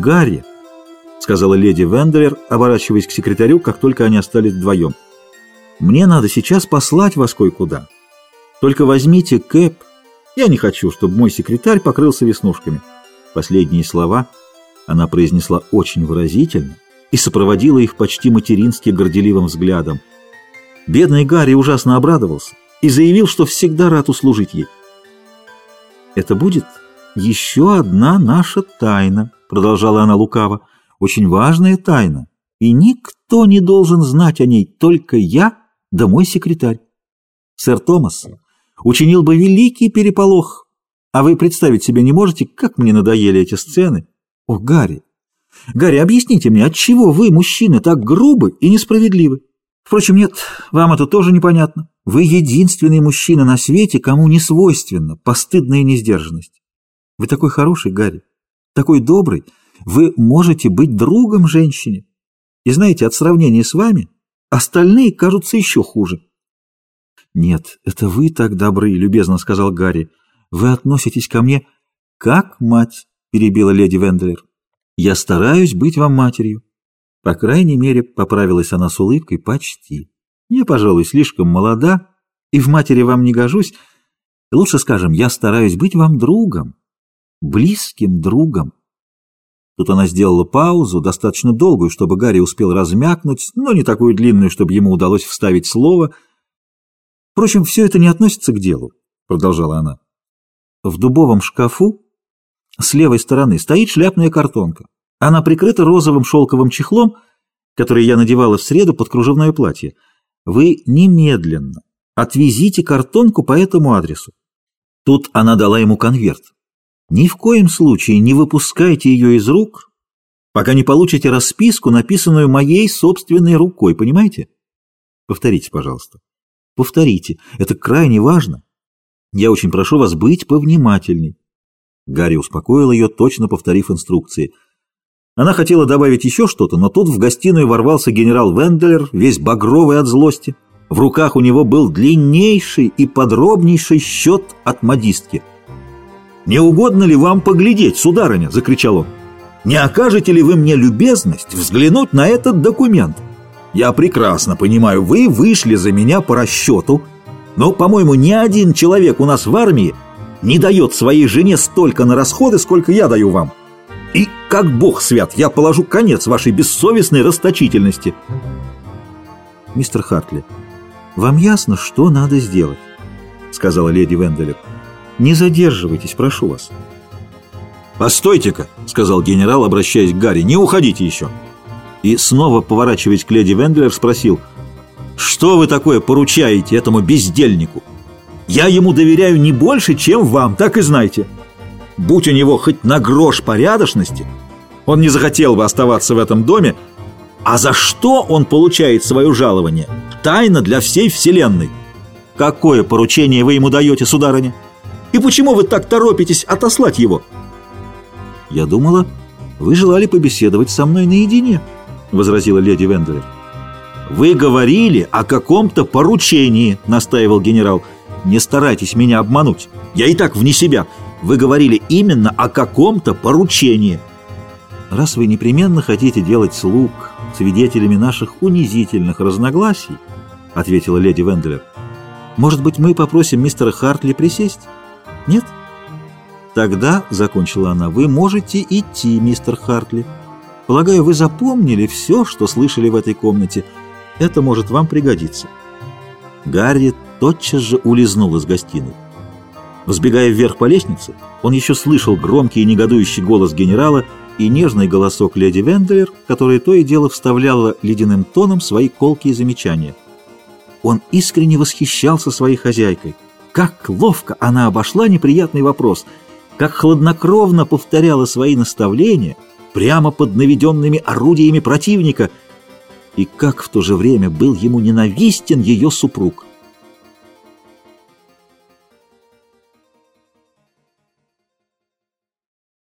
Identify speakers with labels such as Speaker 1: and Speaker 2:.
Speaker 1: «Гарри», — сказала леди Венделер, оборачиваясь к секретарю, как только они остались вдвоем, — «мне надо сейчас послать вас кое-куда. Только возьмите кэп. Я не хочу, чтобы мой секретарь покрылся веснушками». Последние слова она произнесла очень выразительно и сопроводила их почти матерински горделивым взглядом. Бедный Гарри ужасно обрадовался и заявил, что всегда рад услужить ей. «Это будет еще одна наша тайна», — продолжала она лукаво, — «очень важная тайна, и никто не должен знать о ней, только я да мой секретарь. Сэр Томас учинил бы великий переполох, а вы представить себе не можете, как мне надоели эти сцены. О, Гарри! Гарри, объясните мне, отчего вы, мужчины, так грубы и несправедливы? Впрочем, нет, вам это тоже непонятно. Вы единственный мужчина на свете, кому не свойственна постыдная несдержанность. Вы такой хороший, Гарри, такой добрый. Вы можете быть другом женщине. И знаете, от сравнения с вами остальные кажутся еще хуже. «Нет, это вы так добры», — любезно сказал Гарри. «Вы относитесь ко мне как мать», — перебила леди Вендлер. «Я стараюсь быть вам матерью». По крайней мере, поправилась она с улыбкой почти. Я, пожалуй, слишком молода, и в матери вам не гожусь. Лучше скажем, я стараюсь быть вам другом, близким другом. Тут она сделала паузу, достаточно долгую, чтобы Гарри успел размякнуть, но не такую длинную, чтобы ему удалось вставить слово. Впрочем, все это не относится к делу, продолжала она. В дубовом шкафу с левой стороны стоит шляпная картонка. Она прикрыта розовым шелковым чехлом, который я надевала в среду под кружевное платье. Вы немедленно отвезите картонку по этому адресу. Тут она дала ему конверт. Ни в коем случае не выпускайте ее из рук, пока не получите расписку, написанную моей собственной рукой, понимаете? Повторите, пожалуйста. Повторите. Это крайне важно. Я очень прошу вас быть повнимательней. Гарри успокоил ее, точно повторив инструкции – она хотела добавить еще что-то, но тут в гостиную ворвался генерал Венделер, весь багровый от злости. В руках у него был длиннейший и подробнейший счет от модистки. «Не угодно ли вам поглядеть, сударыня?» – закричал он. «Не окажете ли вы мне любезность взглянуть на этот документ? Я прекрасно понимаю, вы вышли за меня по расчету, но, по-моему, ни один человек у нас в армии не дает своей жене столько на расходы, сколько я даю вам». И, как бог свят, я положу конец вашей бессовестной расточительности. Мистер Хартли, вам ясно, что надо сделать? Сказала леди Венделер. Не задерживайтесь, прошу вас. «Постойте-ка», — сказал генерал, обращаясь к Гарри, — «не уходите еще». И снова, поворачиваясь к леди Вендлер, спросил, «Что вы такое поручаете этому бездельнику? Я ему доверяю не больше, чем вам, так и знайте». Будь у него хоть на грош порядочности, он не захотел бы оставаться в этом доме, а за что он получает свое жалование? Тайна для всей вселенной. Какое поручение вы ему даете, сударыня? И почему вы так торопитесь отослать его? Я думала, вы желали побеседовать со мной наедине, возразила леди Венделер. Вы говорили о каком-то поручении, настаивал генерал. Не старайтесь меня обмануть. Я и так вне себя. Вы говорили именно о каком-то поручении. Раз вы непременно хотите делать слуг свидетелями наших унизительных разногласий, ответила леди Венделер, может быть, мы попросим мистера Хартли присесть? Нет? Тогда, закончила она, вы можете идти, мистер Хартли. Полагаю, вы запомнили все, что слышали в этой комнате. Это может вам пригодиться. Гарри тотчас же улизнул из гостиной. Взбегая вверх по лестнице, он еще слышал громкий и негодующий голос генерала и нежный голосок леди Венделер, которая то и дело вставляла ледяным тоном свои колкие замечания. Он искренне восхищался своей хозяйкой. Как ловко она обошла неприятный вопрос, как хладнокровно повторяла свои наставления прямо под наведенными орудиями противника, и как в то же время был ему ненавистен ее супруг.